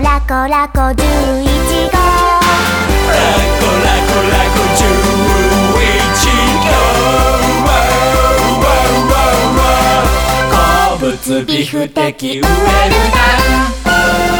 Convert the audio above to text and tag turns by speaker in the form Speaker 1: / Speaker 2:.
Speaker 1: ラコラコ11号
Speaker 2: ラコラコラコ11号好物ビフテキウエルダン